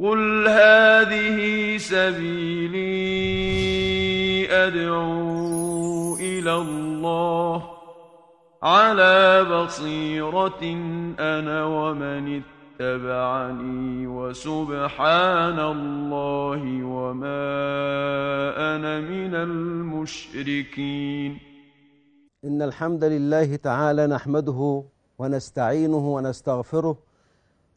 قل هذه سبيلي أدعو إلى الله على بصيرة أنا ومن اتبعني وسبحان الله وما أنا من المشركين إن الحمد لله تعالى نحمده ونستعينه ونستغفره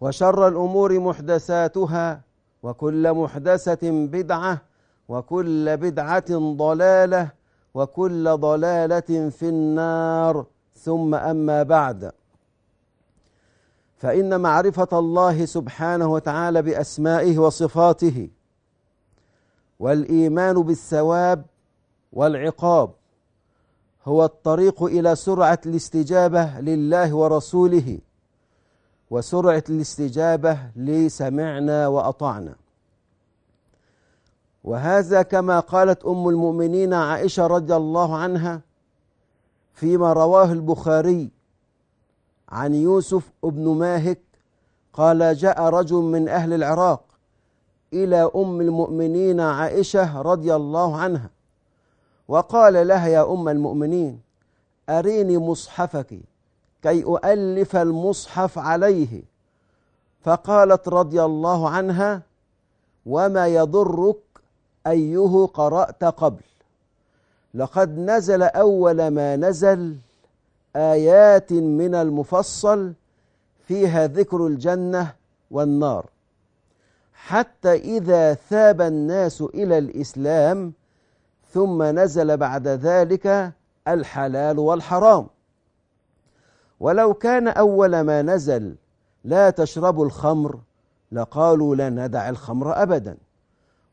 وشر الأمور محدثاتها وكل محدثة بدعة وكل بدعة ضلالة وكل ضلالة في النار. ثم أما بعد فإن معرفة الله سبحانه وتعالى بأسمائه وصفاته والإيمان بالثواب والعقاب هو الطريق إلى سرعة الاستجابة لله ورسوله. وسرعة الاستجابة لسمعنا وأطعنا. وهذا كما قالت أم المؤمنين عائشة رضي الله عنها فيما رواه البخاري عن يوسف ابن ماهك قال جاء رجل من أهل العراق إلى أم المؤمنين عائشة رضي الله عنها وقال لها يا أم المؤمنين أريني مصحفك. كي أؤلف المصحف عليه. فقالت رضي الله عنها وما يضرك أيه قرأت قبل. لقد نزل أول ما نزل آيات من المفصل فيها ذكر الجنة والنار. حتى إذا ثاب الناس إلى الإسلام ثم نزل بعد ذلك الحلال والحرام. ولو كان أول ما نزل لا تشربوا الخمر لقالوا لا ندع الخمر أبدا.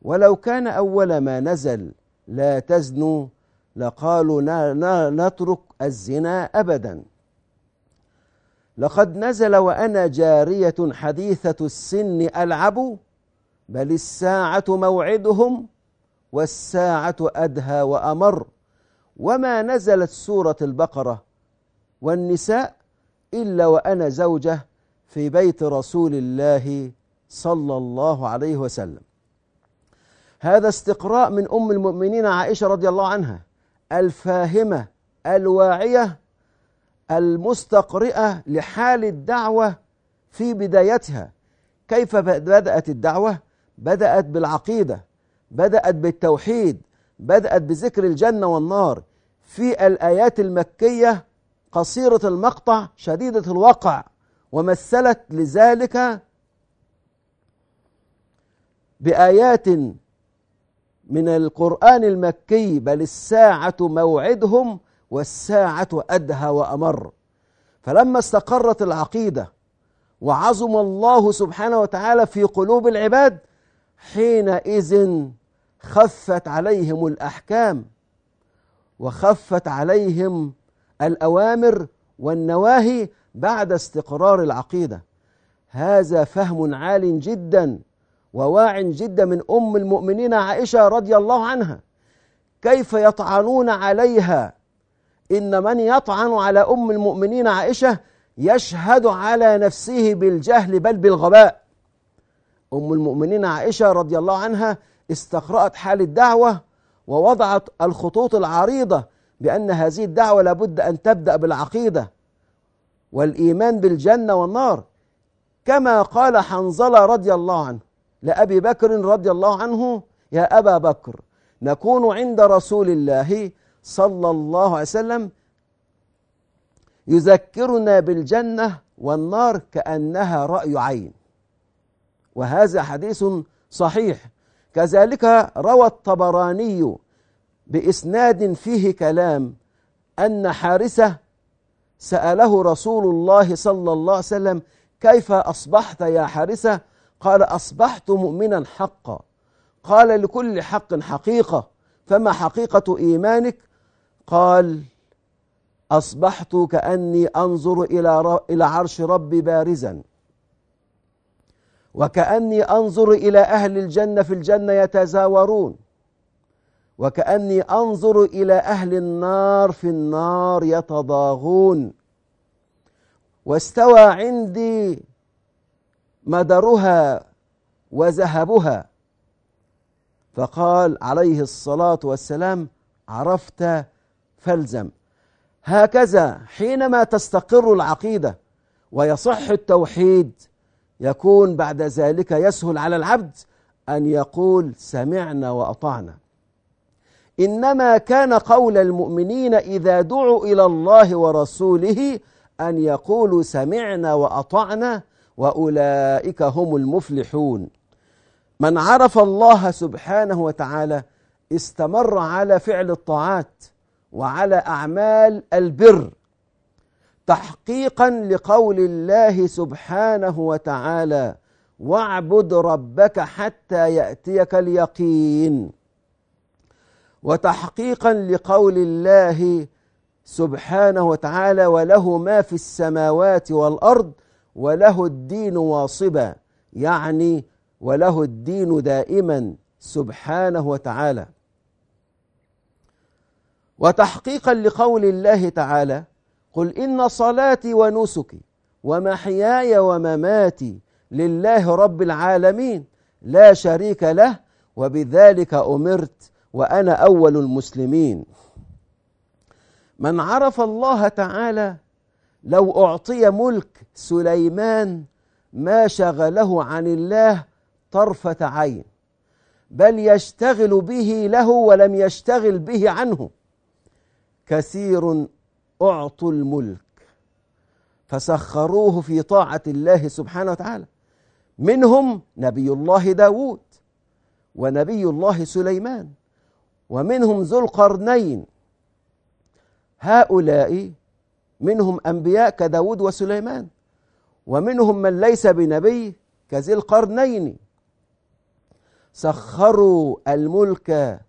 ولو كان أول ما نزل لا تزنوا لقالوا نترك الزنا أبدا. لقد نزل وأنا جارية حديثة السن ألعب بل الساعة موعدهم والساعة أدهى وأمر. وما نزلت سورة البقرة والنساء إلا وأنا زوجة في بيت رسول الله صلى الله عليه وسلم. هذا استقراء من أم المؤمنين عائشة رضي الله عنها الفاهمة الواعية المستقرئة لحال الدعوة في بدايتها. كيف بدأت الدعوة؟ بدأت بالعقيدة بدأت بالتوحيد بدأت بذكر الجنة والنار. في الآيات المكية قصيرة المقطع شديدة الوقع ومثلت لذلك بآيات من القرآن المكي بل الساعة موعدهم والساعة أدهى وأمر. فلما استقرت العقيدة وعظم الله سبحانه وتعالى في قلوب العباد حينئذ خفت عليهم الأحكام وخفت عليهم الأوامر والنواهي بعد استقرار العقيدة. هذا فهم عال جدا وواع جدا من أم المؤمنين عائشة رضي الله عنها. كيف يطعنون عليها؟ إن من يطعن على أم المؤمنين عائشة يشهد على نفسه بالجهل بل بالغباء. أم المؤمنين عائشة رضي الله عنها استقرأت حال الدعوة ووضعت الخطوط العريضة بأن هذه الدعوة لابد أن تبدأ بالعقيدة والإيمان بالجنة والنار. كما قال حنظلة رضي الله عنه لأبي بكر رضي الله عنه يا أبا بكر نكون عند رسول الله صلى الله عليه وسلم يذكرنا بالجنة والنار كأنها رأي عين. وهذا حديث صحيح. كذلك روى الطبراني بإسناد فيه كلام أن حارثة سأله رسول الله صلى الله عليه وسلم كيف أصبحت يا حارثة؟ قال أصبحت مؤمنا حقا. قال لكل حق حقيقة. فما حقيقة إيمانك؟ قال أصبحت كأني أنظر إلى إلى عرش ربي بارزا. وكأني أنظر إلى أهل الجنة في الجنة يتزاورون. وكأني أنظر إلى أهل النار في النار يتضاغون. واستوى عندي مدرها وذهبها. فقال عليه الصلاة والسلام عرفت فالزم. هكذا حينما تستقر العقيدة ويصح التوحيد يكون بعد ذلك يسهل على العبد أن يقول سمعنا وأطعنا. إنما كان قول المؤمنين إذا دعوا إلى الله ورسوله أن يقولوا سمعنا وأطعنا وأولئك هم المفلحون. من عرف الله سبحانه وتعالى استمر على فعل الطاعات وعلى أعمال البر تحقيقا لقول الله سبحانه وتعالى واعبد ربك حتى يأتيك اليقين وتحقيقا لقول الله سبحانه وتعالى وله ما في السماوات والأرض وله الدين واصبا يعني وله الدين دائما سبحانه وتعالى. وتحقيقا لقول الله تعالى قل إن صلاتي ونسكي ومحياي ومماتي لله رب العالمين لا شريك له وبذلك أمرت وأنا أول المسلمين. من عرف الله تعالى لو أعطي ملك سليمان ما شغله عن الله طرفة عين بل يشتغل به له ولم يشتغل به عنه. كثير أعطوا الملك فسخروه في طاعة الله سبحانه وتعالى. منهم نبي الله داود ونبي الله سليمان. ومنهم ذو القرنين. هؤلاء منهم أنبياء كداود وسليمان ومنهم من ليس بنبي كذي القرنين. سخروا الملك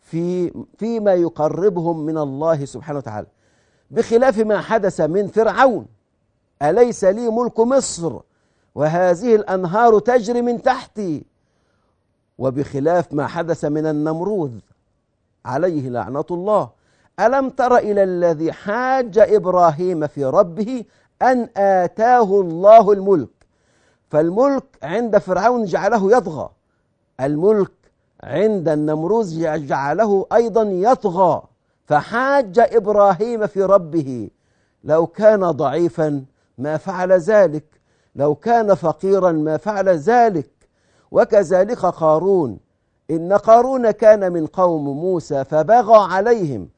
في فيما يقربهم من الله سبحانه وتعالى بخلاف ما حدث من فرعون. أليس لي ملك مصر؟ وهذه الأنهار تجري من تحتي. وبخلاف ما حدث من النمروذ عليه لعنة الله. ألم تر إلى الذي حاج إبراهيم في ربه أن آتاه الله الملك؟ فالملك عند فرعون جعله يطغى. الملك عند النمروز جعله أيضا يطغى. فحاج إبراهيم في ربه. لو كان ضعيفا ما فعل ذلك. لو كان فقيرا ما فعل ذلك. وكذلك قارون. إن قارون كان من قوم موسى فبغى عليهم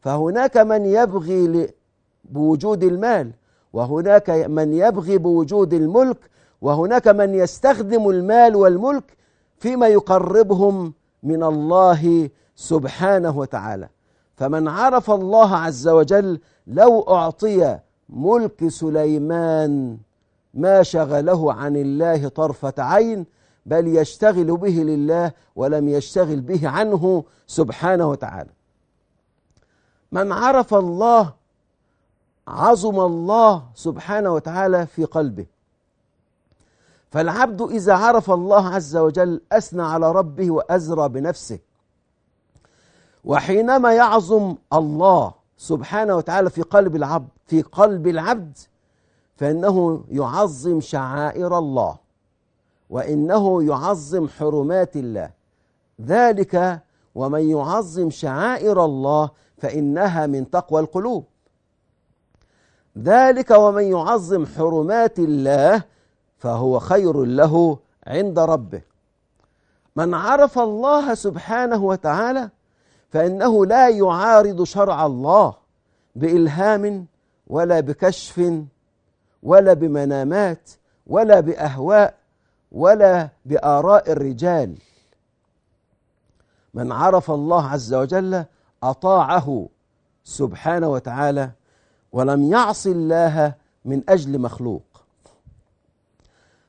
فهناك من يبغي بوجود المال وهناك من يبغي بوجود الملك وهناك من يستخدم المال والملك فيما يقربهم من الله سبحانه وتعالى. فمن عرف الله عز وجل لو أعطي ملك سليمان ما شغله عن الله طرفة عين بل يشتغل به لله ولم يشتغل به عنه سبحانه وتعالى. من عرف الله عظم الله سبحانه وتعالى في قلبه. فالعبد إذا عرف الله عز وجل أثنى على ربه وأزرى بنفسه. وحينما يعظم الله سبحانه وتعالى في قلب العبد في قلب العبد فإنه يعظم شعائر الله. وإنه يعظم حرمات الله. ذلك ومن يعظم شعائر الله فإنها من تقوى القلوب. ذلك ومن يعظم حرمات الله فهو خير له عند ربه. من عرف الله سبحانه وتعالى فإنه لا يعارض شرع الله بإلهام ولا بكشف ولا بمنامات ولا بأهواء ولا بآراء الرجال. من عرف الله عز وجل أطاعه سبحانه وتعالى ولم يعص الله من أجل مخلوق.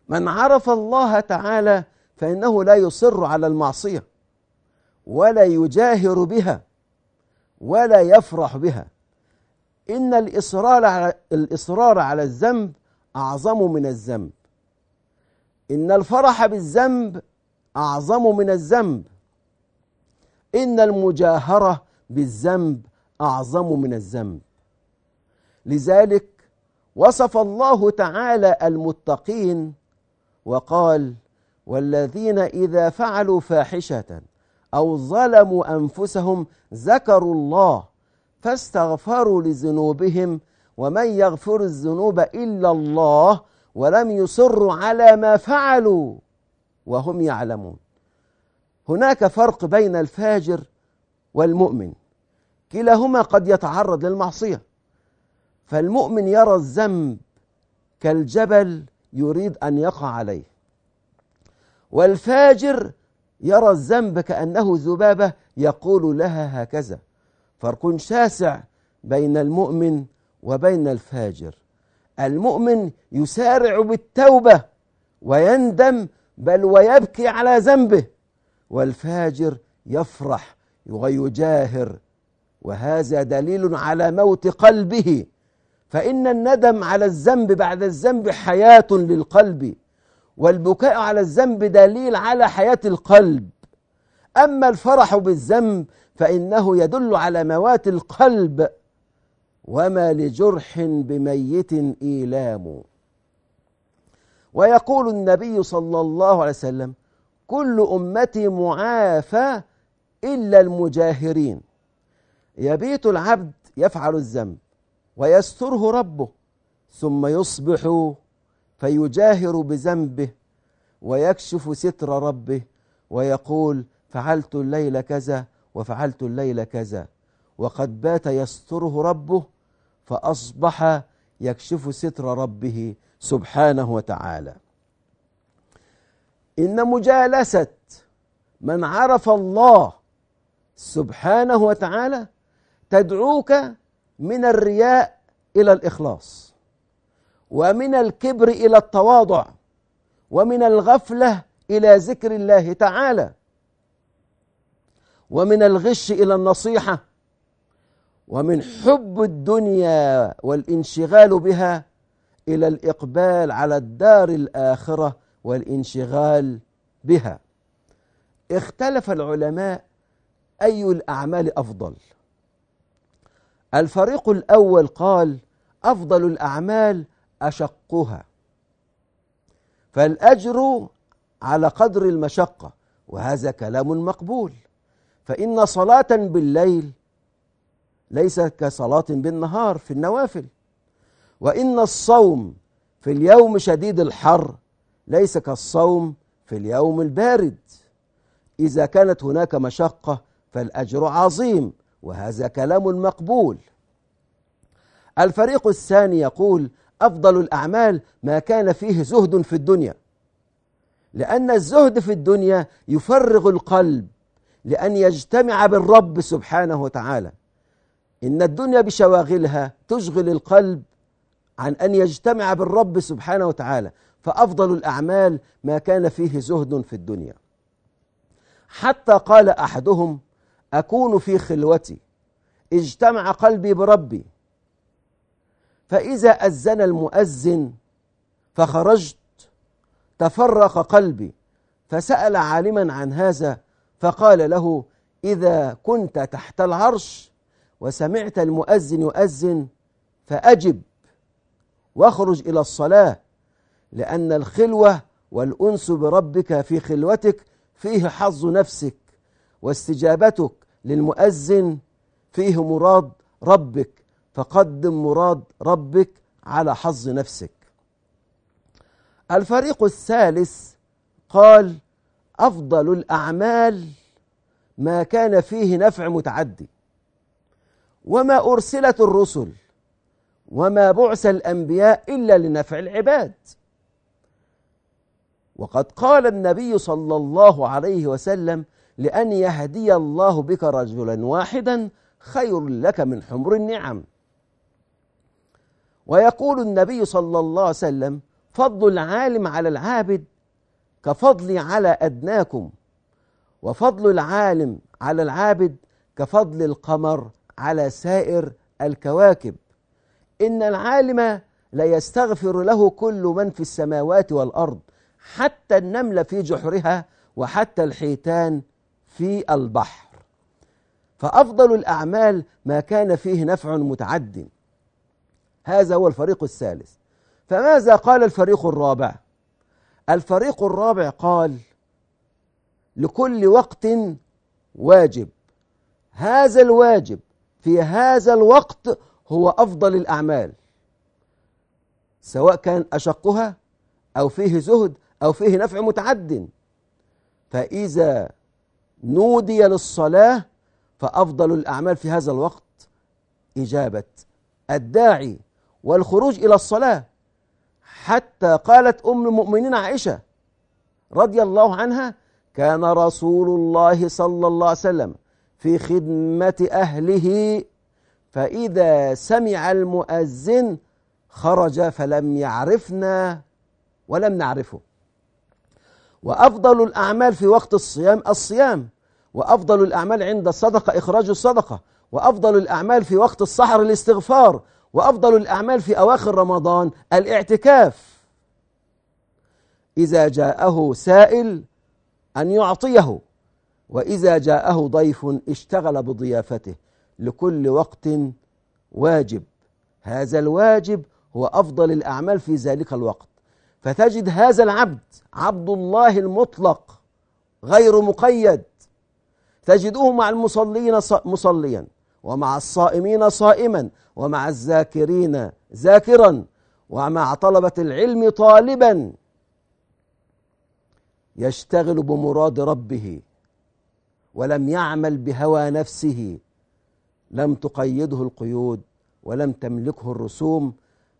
من عرف الله تعالى فإنه لا يصر على المعصية ولا يجاهر بها ولا يفرح بها. إن الإصرار على, الإصرار على الذنب أعظم من الذنب. إن الفرح بالذنب أعظم من الذنب. إن المجاهرة بالذنب أعظم من الذنب. لذلك وصف الله تعالى المتقين وقال والذين إذا فعلوا فاحشة أو ظلموا أنفسهم ذكروا الله فاستغفروا لذنوبهم ومن يغفر الذنوب إلا الله ولم يصروا على ما فعلوا وهم يعلمون. هناك فرق بين الفاجر والمؤمن. كلاهما قد يتعرض للمعصية. فالمؤمن يرى الذنب كالجبل يريد أن يقع عليه. والفاجر يرى الذنب كأنه ذبابة يقول لها هكذا. فرق شاسع بين المؤمن وبين الفاجر. المؤمن يسارع بالتوبة ويندم بل ويبكي على ذنبه والفاجر يفرح ويجاهر وهذا دليل على موت قلبه. فإن الندم على الذنب بعد الذنب حياة للقلب والبكاء على الذنب دليل على حياة القلب. أما الفرح بالذنب فإنه يدل على موات القلب. وما لجرح بميت إيلام. ويقول النبي صلى الله عليه وسلم كل أمتي معافى إلا المجاهرين. يبيت العبد يفعل الذنب ويستره ربه ثم يصبح فيجاهر بذنبه ويكشف ستر ربه ويقول فعلت الليل كذا وفعلت الليل كذا. وقد بات يستره ربه فأصبح يكشف ستر ربه سبحانه وتعالى. إن مجالسة من عرف الله سبحانه وتعالى تدعوك من الرياء إلى الإخلاص ومن الكبر إلى التواضع ومن الغفلة إلى ذكر الله تعالى ومن الغش إلى النصيحة ومن حب الدنيا والانشغال بها إلى الإقبال على الدار الآخرة والانشغال بها. اختلف العلماء أي الأعمال أفضل. الفريق الأول قال أفضل الأعمال أشقها. فالأجر على قدر المشقة وهذا كلام مقبول. فإن صلاة بالليل ليس كصلاة بالنهار في النوافل. وإن الصوم في اليوم شديد الحر ليس كالصوم في اليوم البارد. إذا كانت هناك مشقة فالأجر عظيم وهذا كلام مقبول. الفريق الثاني يقول أفضل الأعمال ما كان فيه زهد في الدنيا. لأن الزهد في الدنيا يفرغ القلب لأن يجتمع بالرب سبحانه وتعالى. إن الدنيا بشواغلها تشغل القلب عن أن يجتمع بالرب سبحانه وتعالى فأفضل الأعمال ما كان فيه زهد في الدنيا. حتى قال أحدهم أكون في خلوتي اجتمع قلبي بربي. فإذا أذن المؤذن فخرجت تفرق قلبي فسأل عالما عن هذا فقال له إذا كنت تحت العرش وسمعت المؤذن يؤذن فأجب واخرج إلى الصلاة لأن الخلوة والأنس بربك في خلوتك فيه حظ نفسك واستجابتك للمؤذن فيه مراد ربك فقدم مراد ربك على حظ نفسك. الفريق الثالث قال أفضل الأعمال ما كان فيه نفع متعدي وما أرسلت الرسل وما بعث الأنبياء إلا لنفع العباد. وقد قال النبي صلى الله عليه وسلم لأن يهدي الله بك رجلا واحدا خير لك من حمر النعم. ويقول النبي صلى الله عليه وسلم فضل العالم على العابد كفضلي على أدناكم وفضل العالم على العابد كفضل القمر على سائر الكواكب. إن العالم لا يستغفر له كل من في السماوات والأرض حتى النمل في جحرها وحتى الحيتان في البحر. فأفضل الأعمال ما كان فيه نفع متعد. هذا هو الفريق الثالث. فماذا قال الفريق الرابع؟ الفريق الرابع قال لكل وقت واجب. هذا الواجب في هذا الوقت هو أفضل الأعمال سواء كان أشقها أو فيه زهد أو فيه نفع متعد. فإذا نودي للصلاة فأفضل الأعمال في هذا الوقت إجابة الداعي والخروج إلى الصلاة. حتى قالت أم المؤمنين عائشة رضي الله عنها كان رسول الله صلى الله عليه وسلم في خدمة أهله فإذا سمع المؤذن خرج فلم يعرفنا ولم نعرفه. وأفضل الأعمال في وقت الصيام الصيام وأفضل الأعمال عند الصدقة إخراج الصدقة وأفضل الأعمال في وقت السحر الاستغفار وأفضل الأعمال في أواخر رمضان الاعتكاف. إذا جاءه سائل أن يعطيه. وإذا جاءه ضيف اشتغل بضيافته لكل وقت واجب. هذا الواجب هو أفضل الأعمال في ذلك الوقت. فتجد هذا العبد عبد الله المطلق غير مقيد. تجده مع المصلين مصليا ومع الصائمين صائما ومع الذاكرين ذاكرا ومع طلبة العلم طالبا. يشتغل بمراد ربه. ولم يعمل بهوى نفسه لم تقيده القيود ولم تملكه الرسوم.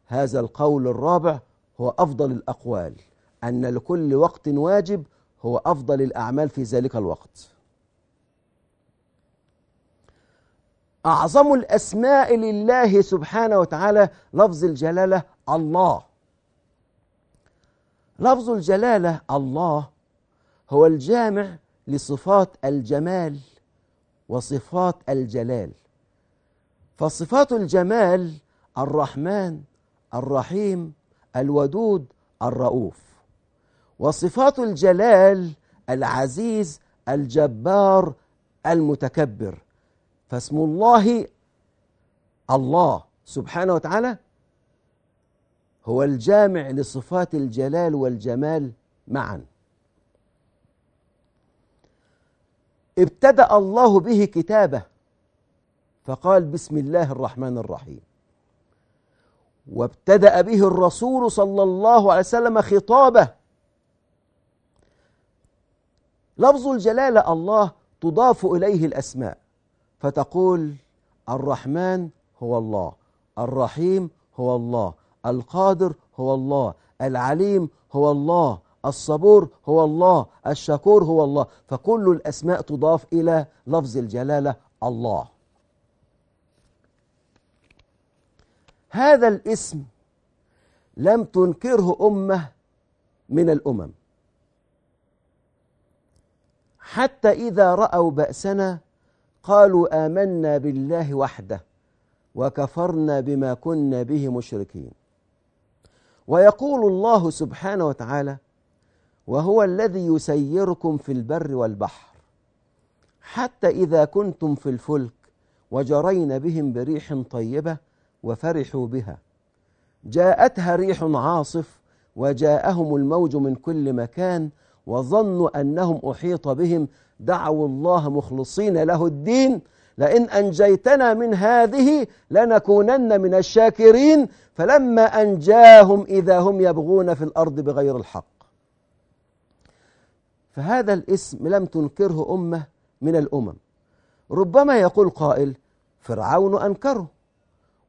هذا القول الرابع هو أفضل الأقوال أن لكل وقت واجب هو أفضل الأعمال في ذلك الوقت. أعظم الأسماء لله سبحانه وتعالى لفظ الجلالة الله. لفظ الجلالة الله هو الجامع لصفات الجمال وصفات الجلال. فصفات الجمال الرحمن الرحيم الودود الرؤوف. وصفات الجلال العزيز الجبار المتكبر. فاسم الله الله سبحانه وتعالى هو الجامع لصفات الجلال والجمال معا. ابتدأ الله به كتابه. فقال بسم الله الرحمن الرحيم. وابتدأ به الرسول صلى الله عليه وسلم خطابه. لفظ الجلالة الله تضاف إليه الأسماء. فتقول الرحمن هو الله الرحيم هو الله القادر هو الله العليم هو الله الصبور هو الله الشكور هو الله. فكل الأسماء تضاف إلى لفظ الجلالة الله. هذا الاسم لم تنكره أمة من الأمم. حتى إذا رأوا بأسنا قالوا آمنا بالله وحده وكفرنا بما كنا به مشركين. ويقول الله سبحانه وتعالى وهو الذي يسيركم في البر والبحر. حتى إذا كنتم في الفلك وجرين بهم بريح طيبة وفرحوا بها. جاءتها ريح عاصف وجاءهم الموج من كل مكان وظنوا أنهم أحيط بهم. دعوا الله مخلصين له الدين. لئن أنجيتنا من هذه لنكونن من الشاكرين. فلما أنجاهم إذا هم يبغون في الأرض بغير الحق. فهذا الاسم لم تنكره أمة من الأمم. ربما يقول قائل فرعون أنكره.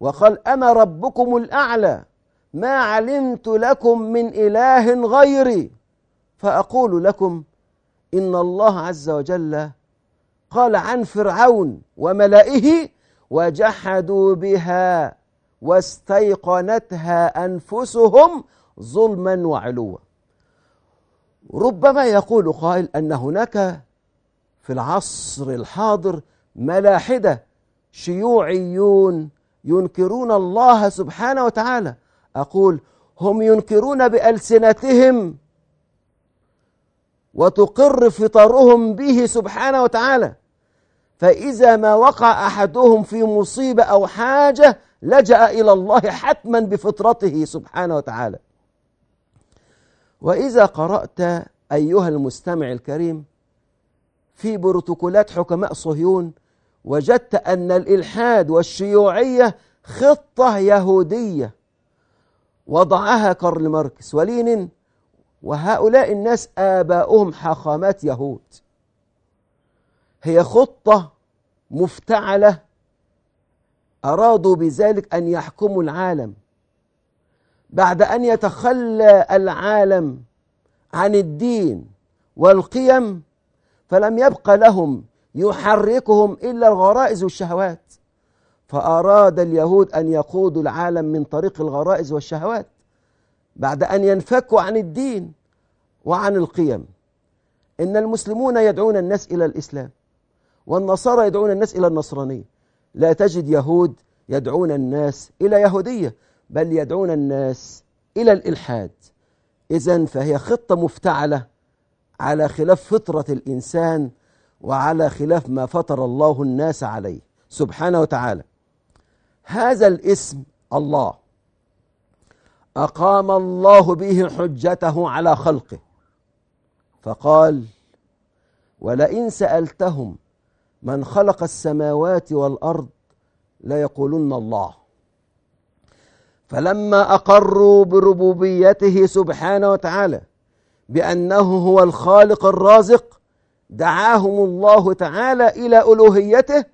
وقال أنا ربكم الأعلى ما علمت لكم من إله غيري. فأقول لكم إن الله عز وجل قال عن فرعون وملئه وجحدوا بها واستيقنتها أنفسهم ظلما وعلوا. ربما يقول قائل أن هناك في العصر الحاضر ملاحدة شيوعيون ينكرون الله سبحانه وتعالى. أقول هم ينكرون بألسنتهم وتقر فطرهم به سبحانه وتعالى. فإذا ما وقع أحدهم في مصيبة أو حاجة لجأ إلى الله حتما بفطرته سبحانه وتعالى. وإذا قرأت أيها المستمع الكريم في بروتوكولات حكماء صهيون وجدت أن الإلحاد والشيوعية خطة يهودية. وضعها كارل ماركس ولينين وهؤلاء الناس آباؤهم حاخامات يهود. هي خطة مفتعلة أرادوا بذلك أن يحكموا العالم. بعد أن يتخلى العالم عن الدين والقيم فلم يبق لهم يحركهم إلا الغرائز والشهوات. فأراد اليهود أن يقودوا العالم من طريق الغرائز والشهوات بعد أن ينفكوا عن الدين وعن القيم. إن المسلمون يدعون الناس إلى الإسلام والنصارى يدعون الناس إلى النصرانية. لا تجد يهود يدعون الناس إلى يهودية. بل يدعون الناس إلى الإلحاد. إذا فهي خطة مفتعلة على خلاف فطرة الإنسان وعلى خلاف ما فطر الله الناس عليه. سبحانه وتعالى. هذا الاسم الله. أقام الله به حجته على خلقه. فقال ولئن سألتهم من خلق السماوات والأرض ليقولن الله فلما أقروا بربوبيته سبحانه وتعالى بأنه هو الخالق الرازق دعاهم الله تعالى إلى ألوهيته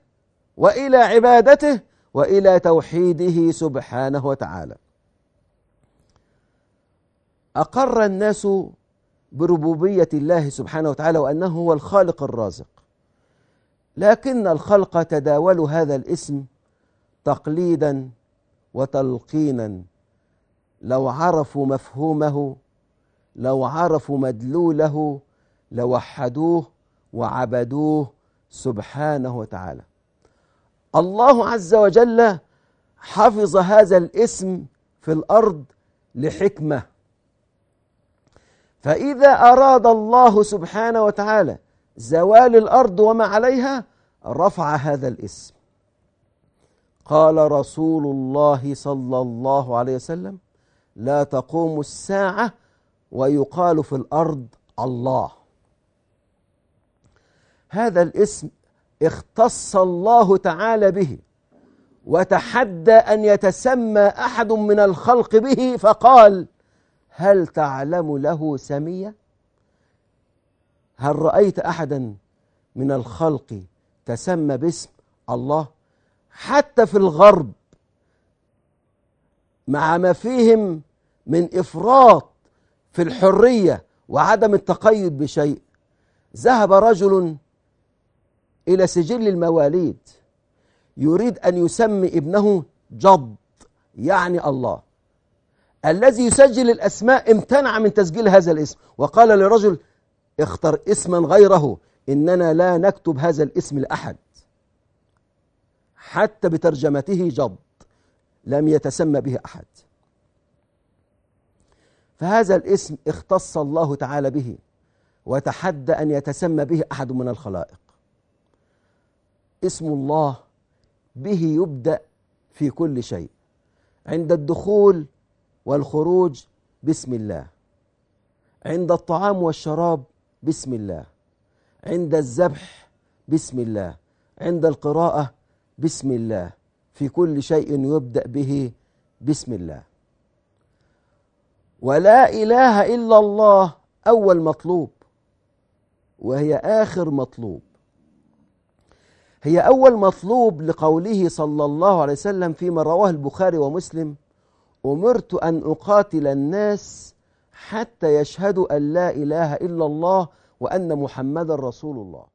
وإلى عبادته وإلى توحيده سبحانه وتعالى. أقر الناس بربوبية الله سبحانه وتعالى وأنه هو الخالق الرازق. لكن الخلق تداولوا هذا الاسم تقليدا وتلقينا لو عرفوا مفهومه لو عرفوا مدلوله لوحدوه وعبدوه سبحانه وتعالى. الله عز وجل حفظ هذا الاسم في الأرض لحكمة. فإذا أراد الله سبحانه وتعالى زوال الأرض وما عليها رفع هذا الاسم. قال رسول الله صلى الله عليه وسلم لا تقوم الساعة ويقال في الأرض الله. هذا الاسم اختص الله تعالى به وتحدى أن يتسمى أحد من الخلق به فقال هل تعلم له سمية؟ هل رأيت أحدا من الخلق تسمى باسم الله؟ حتى في الغرب مع ما فيهم من إفراط في الحرية وعدم التقيد بشيء ذهب رجل إلى سجل المواليد يريد أن يسمي ابنه جد يعني الله. الذي يسجل الأسماء امتنع من تسجيل هذا الاسم وقال لرجل اختر اسما غيره إننا لا نكتب هذا الاسم لأحد. حتى بترجمته جد لم يتسمى به أحد. فهذا الاسم اختص الله تعالى به وتحدى أن يتسمى به أحد من الخلائق. اسم الله به يبدأ في كل شيء عند الدخول والخروج بسم الله عند الطعام والشراب بسم الله عند الذبح بسم الله عند القراءة بسم الله. في كل شيء يبدأ به بسم الله. ولا إله إلا الله أول مطلوب. وهي آخر مطلوب. هي أول مطلوب لقوله صلى الله عليه وسلم فيما رواه البخاري ومسلم أمرت أن أقاتل الناس حتى يشهدوا أن لا إله إلا الله وأن محمدا رسول الله.